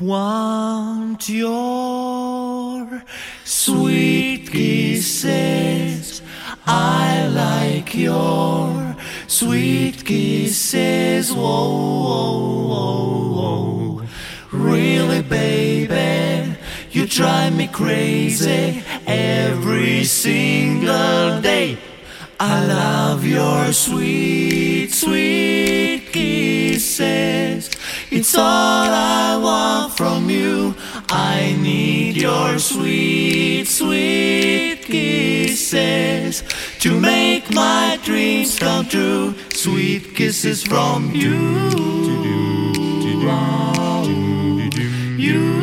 want your sweet kisses. I like your sweet kisses. Whoa, whoa, whoa, whoa. Really, baby, you drive me crazy every single day. I love your sweet, sweet kisses. It's all I you. I need your sweet, sweet kisses to make my dreams come true. Sweet kisses from you. You.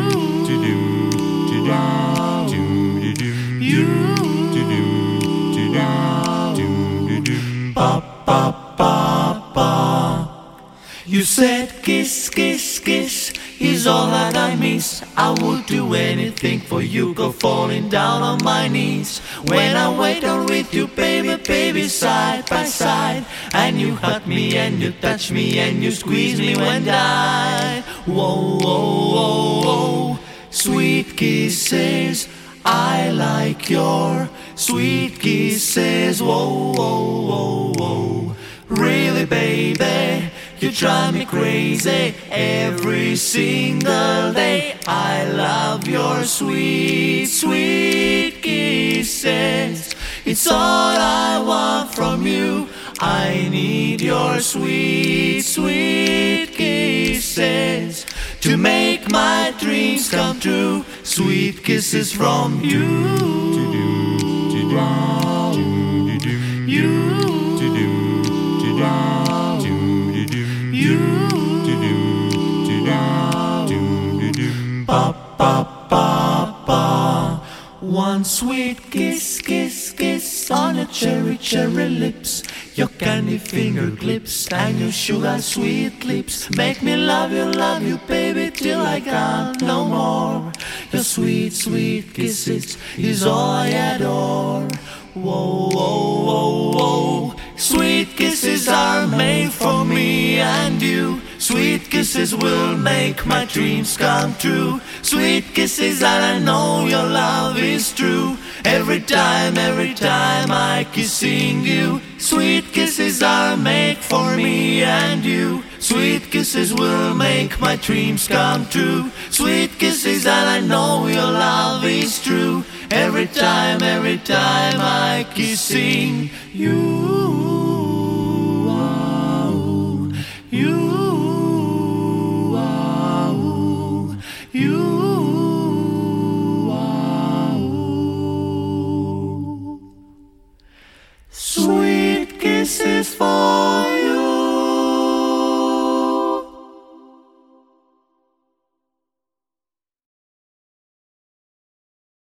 You said kiss, kiss, kiss is all that I miss. I would do anything for you, go falling down on my knees. When I wait on with you, baby, baby, side by side. And you hug me and you touch me and you squeeze me when I. Whoa, whoa, whoa, whoa. Sweet kisses, I like your sweet kisses. Whoa, whoa, whoa, whoa. Really, baby, you drive me crazy every single day. I love your sweet, sweet kisses. It's all I want from you. I need your sweet, sweet kisses to make my dreams come true. Sweet kisses from you. One sweet kiss, kiss, kiss on your cherry, cherry lips. Your candy finger clips and your sugar sweet lips make me love you, love you, baby, till I can't no more. Your sweet, sweet kisses is all I adore. Whoa, whoa, whoa, whoa. Sweet kisses will make my dreams come true. Sweet kisses, and I know your love is true. Every time, every time I kissing you. Sweet kisses are made for me and you. Sweet kisses will make my dreams come true. Sweet kisses, and I know your love is true. Every time, every time I kissing. You.